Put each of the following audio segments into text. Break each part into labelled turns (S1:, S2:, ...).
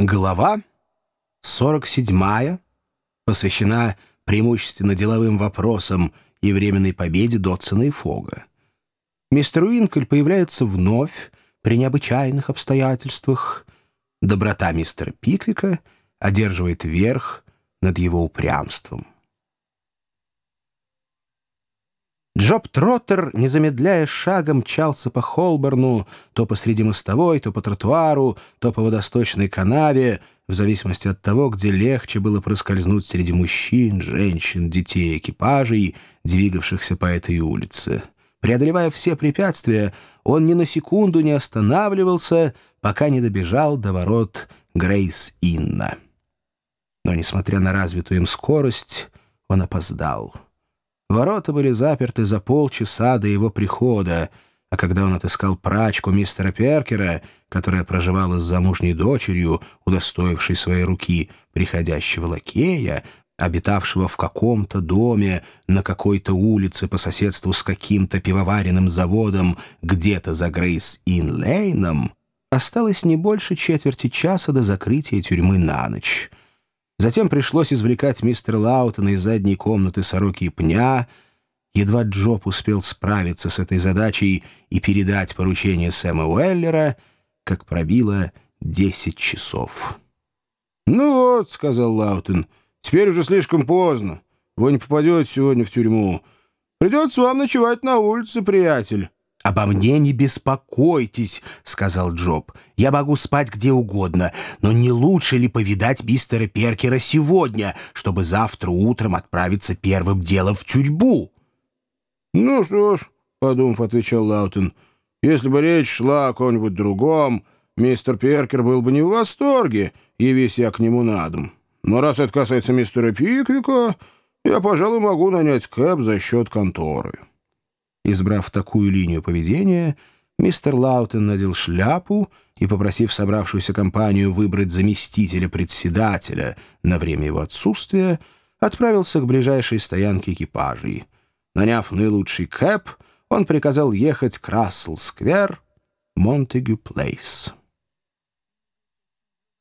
S1: Глава 47 посвящена преимущественно деловым вопросам и временной победе Дотсона и Фога. Мистер Уинкль появляется вновь при необычайных обстоятельствах. Доброта мистера Пиквика одерживает верх над его упрямством. Джоб Троттер, не замедляя шагом, мчался по Холборну, то посреди мостовой, то по тротуару, то по водосточной канаве, в зависимости от того, где легче было проскользнуть среди мужчин, женщин, детей, экипажей, двигавшихся по этой улице. Преодолевая все препятствия, он ни на секунду не останавливался, пока не добежал до ворот Грейс-Инна. Но, несмотря на развитую им скорость, он опоздал. Ворота были заперты за полчаса до его прихода, а когда он отыскал прачку мистера Перкера, которая проживала с замужней дочерью, удостоившей своей руки приходящего лакея, обитавшего в каком-то доме на какой-то улице по соседству с каким-то пивоваренным заводом где-то за Грейс-Ин-Лейном, осталось не больше четверти часа до закрытия тюрьмы на ночь. Затем пришлось извлекать мистера Лаутона из задней комнаты сороки и пня. Едва Джоб успел справиться с этой задачей и передать поручение Сэма Уэллера, как пробило десять часов.
S2: «Ну вот», — сказал Лаутон, — «теперь уже слишком поздно. Вы не попадете сегодня в тюрьму. Придется вам ночевать на улице, приятель».
S1: «Обо мне не беспокойтесь», — сказал Джоб. «Я могу спать где угодно, но не лучше ли повидать мистера Перкера сегодня, чтобы завтра утром отправиться первым делом в тюрьму?»
S2: «Ну что ж», — подумав, отвечал Лаутон, — «если бы речь шла о ком-нибудь другом, мистер Перкер был бы не в восторге, явись я к нему на дом. Но раз это касается мистера Пиквика, я, пожалуй, могу нанять кэб за счет конторы».
S1: Избрав такую линию поведения, мистер Лаутон надел шляпу и, попросив собравшуюся компанию выбрать заместителя председателя на время его отсутствия, отправился к ближайшей стоянке экипажей. Наняв наилучший кэп, он приказал ехать к Рассел-сквер, Монтегю-плейс.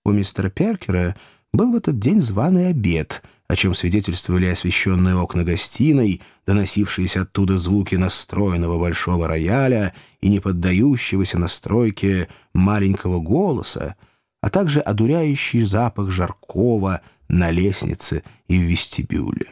S1: У мистера Перкера был в этот день званый обед — о чем свидетельствовали освещенные окна гостиной, доносившиеся оттуда звуки настроенного большого рояля и не поддающегося настройке маленького голоса, а также одуряющий запах жаркого на лестнице и в вестибюле.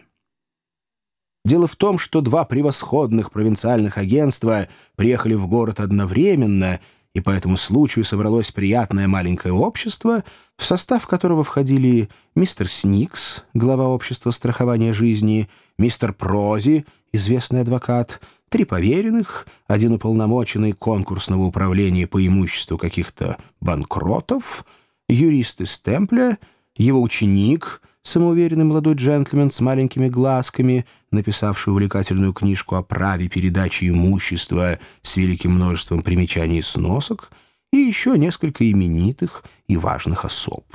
S1: Дело в том, что два превосходных провинциальных агентства приехали в город одновременно — и по этому случаю собралось приятное маленькое общество, в состав которого входили мистер Сникс, глава общества страхования жизни, мистер Прози, известный адвокат, три поверенных, один уполномоченный конкурсного управления по имуществу каких-то банкротов, юрист из Темпля, его ученик — самоуверенный молодой джентльмен с маленькими глазками, написавший увлекательную книжку о праве передачи имущества с великим множеством примечаний и сносок, и еще несколько именитых и важных особ.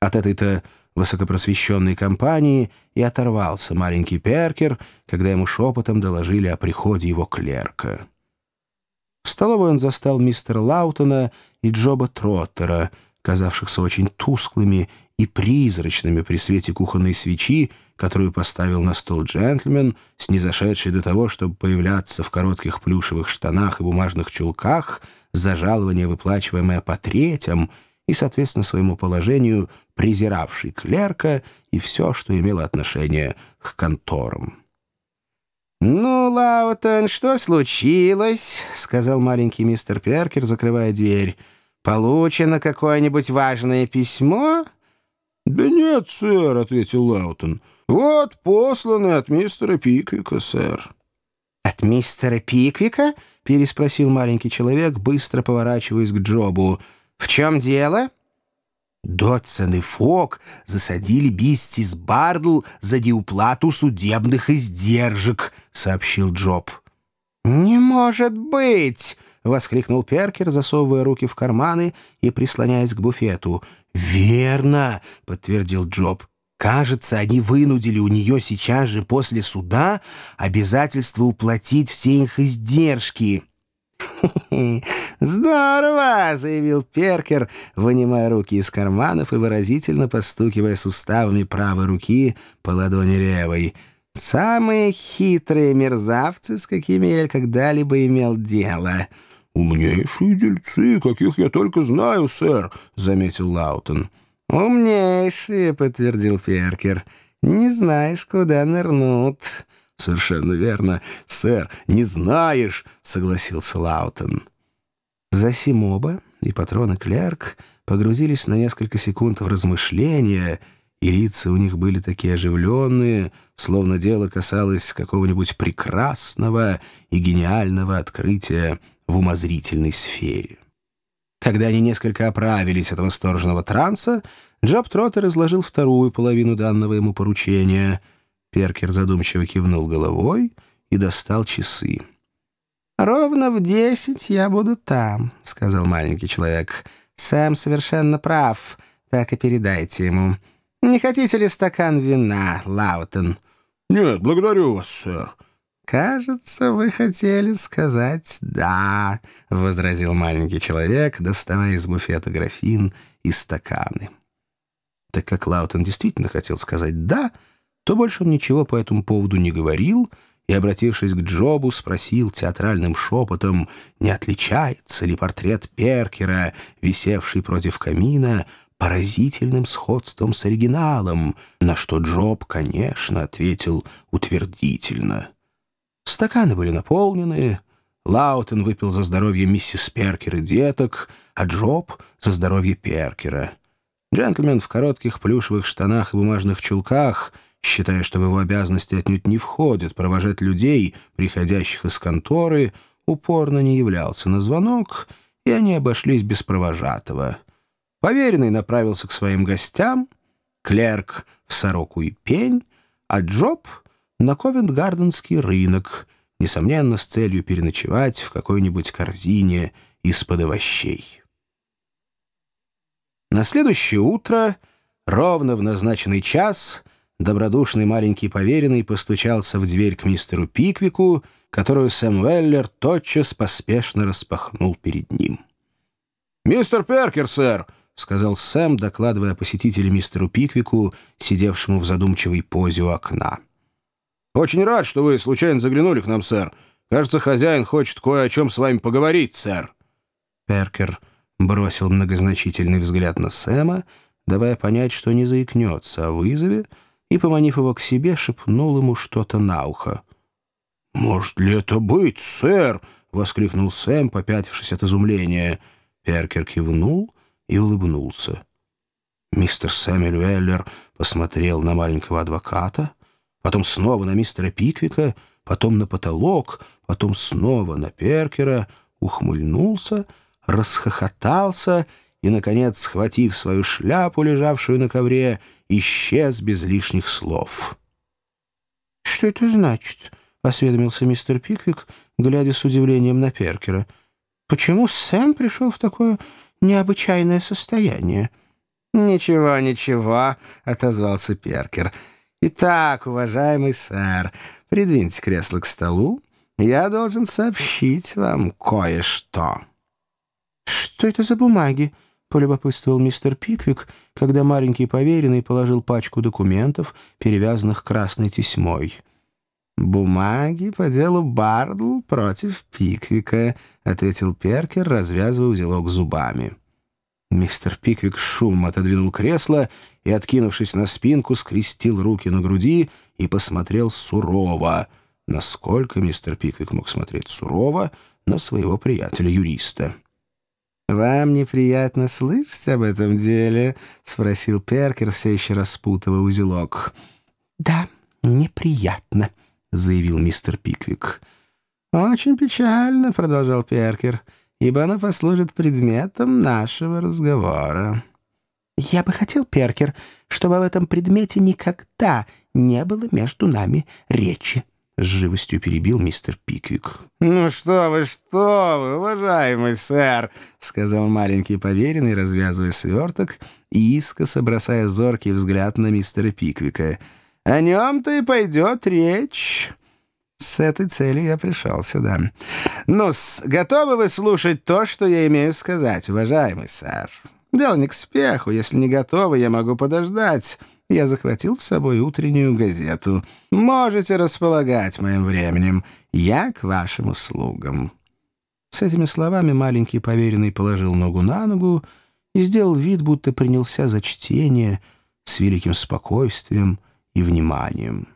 S1: От этой-то высокопросвещенной компании и оторвался маленький Перкер, когда ему шепотом доложили о приходе его клерка. В столовой он застал мистера Лаутона и Джоба Троттера, казавшихся очень тусклыми и призрачными при свете кухонной свечи, которую поставил на стол джентльмен, снизошедший до того, чтобы появляться в коротких плюшевых штанах и бумажных чулках, за жалование, выплачиваемое по третьим, и, соответственно, своему положению, презиравший клерка и все, что имело отношение к конторам.
S3: «Ну, Лаутон, что случилось?» — сказал маленький мистер Перкер, закрывая дверь. «Получено какое-нибудь важное письмо?»
S2: «Да нет, сэр», — ответил Лаутон. «Вот посланный от мистера Пиквика, сэр».
S3: «От мистера Пиквика?» — переспросил маленький человек, быстро поворачиваясь к Джобу. «В чем дело?»
S1: Додсон и Фогг засадили миссис Бардл за неуплату судебных издержек», — сообщил Джоб.
S3: «Не может быть!» — воскликнул Перкер, засовывая руки в карманы и прислоняясь к буфету.
S1: «Верно», — подтвердил Джоб. «Кажется, они вынудили у нее сейчас же после суда обязательство уплатить все их издержки».
S3: «Здорово!» — заявил Перкер, вынимая руки из карманов и выразительно постукивая суставами правой руки по ладони левой. «Самые хитрые мерзавцы, с какими я когда-либо имел дело».
S2: «Умнейшие дельцы, каких я только знаю, сэр», — заметил Лаутон.
S3: «Умнейшие», — подтвердил Перкер. «Не знаешь, куда нырнут».
S2: «Совершенно верно, сэр, не знаешь», — согласился Лаутон.
S3: Засим оба, и патрон и клерк погрузились на несколько секунд в размышления, и лица у них были такие оживленные, словно дело касалось какого-нибудь прекрасного и гениального открытия в умозрительной сфере. Когда они несколько оправились от восторженного транса, Джоб Троттер изложил вторую половину данного ему поручения — Перкер задумчиво кивнул головой и достал часы. «Ровно в десять я буду там», — сказал маленький человек. «Сэм совершенно прав, так и передайте ему. Не хотите ли стакан вина, Лаутон?»
S2: «Нет, благодарю вас, сэр».
S3: «Кажется, вы хотели сказать «да», — возразил маленький человек, доставая из буфета графин и стаканы. Так как Лаутон действительно хотел сказать «да», — то больше он ничего по этому поводу не говорил и, обратившись к Джобу, спросил театральным шепотом, не отличается ли портрет Перкера, висевший против камина, поразительным сходством с оригиналом, на что Джоб, конечно, ответил утвердительно. Стаканы были наполнены, Лаутон выпил за здоровье миссис Перкер и деток, а Джоб — за здоровье Перкера. Джентльмен в коротких плюшевых штанах и бумажных чулках — считая, что в его обязанности отнюдь не входит провожать людей, приходящих из конторы, упорно не являлся на звонок, и они обошлись без провожатого. Поверенный направился к своим гостям, клерк — в сороку и пень, а Джоб — на Ковент-Гарденский рынок, несомненно, с целью переночевать в какой-нибудь корзине из-под овощей. На следующее утро, ровно в назначенный час — добродушный маленький поверенный постучался в дверь к мистеру Пиквику, которую Сэм Веллер тотчас поспешно распахнул перед ним.
S2: «Мистер Перкер, сэр!»
S3: — сказал Сэм, докладывая о посетителе мистеру Пиквику, сидевшему в задумчивой позе у окна.
S2: «Очень рад, что вы случайно заглянули к нам, сэр. Кажется, хозяин хочет кое о чем с вами поговорить, сэр».
S3: Перкер бросил многозначительный взгляд на Сэма, давая понять, что не заикнется о вызове, и, поманив его к себе, шепнул ему что-то на ухо.
S2: «Может ли это быть, сэр?» — воскликнул Сэм, попятившись от изумления.
S3: Перкер кивнул и улыбнулся. Мистер Сэмюэль Уэллер посмотрел на маленького адвоката, потом снова на мистера Пиквика, потом на потолок, потом снова на Перкера, ухмыльнулся, расхохотался и, наконец, схватив свою шляпу, лежавшую на ковре, исчез без лишних слов. «Что это значит?» — осведомился мистер Пиквик, глядя с удивлением на Перкера. «Почему Сэм пришел в такое необычайное состояние?» «Ничего, ничего», — отозвался Перкер. «Итак, уважаемый сэр, придвиньте кресло к столу. Я должен сообщить вам кое-что». «Что это за бумаги?» полюбопытствовал мистер Пиквик, когда маленький поверенный положил пачку документов, перевязанных красной тесьмой. «Бумаги по делу Бардл против Пиквика», — ответил Перкер, развязывая узелок зубами. Мистер Пиквик шум отодвинул кресло и, откинувшись на спинку, скрестил руки на груди и посмотрел сурово. Насколько мистер Пиквик мог смотреть сурово на своего приятеля-юриста. «Вам неприятно слышать об этом деле?» — спросил Перкер, все еще распутывая узелок. «Да, неприятно», — заявил мистер Пиквик. «Очень печально», — продолжал Перкер, «ибо оно послужит предметом нашего разговора». «Я бы хотел, Перкер, чтобы об этом предмете никогда не было между нами речи», — с живостью перебил мистер Пиквик.
S2: «Ну что вы, что вы, уважаемый сэр!» — сказал маленький поверенный, развязывая сверток и искоса бросая зоркий взгляд на мистера Пиквика. «О нем-то и пойдет речь.
S3: С этой целью я пришел сюда. ну готовы вы слушать то, что я имею сказать, уважаемый сэр? Дело не к спеху. Если не готовы, я могу подождать. Я захватил с собой утреннюю газету. Можете располагать моим временем. Я к вашим услугам». С этими словами маленький поверенный положил ногу на ногу и сделал вид, будто принялся за чтение с великим спокойствием и вниманием.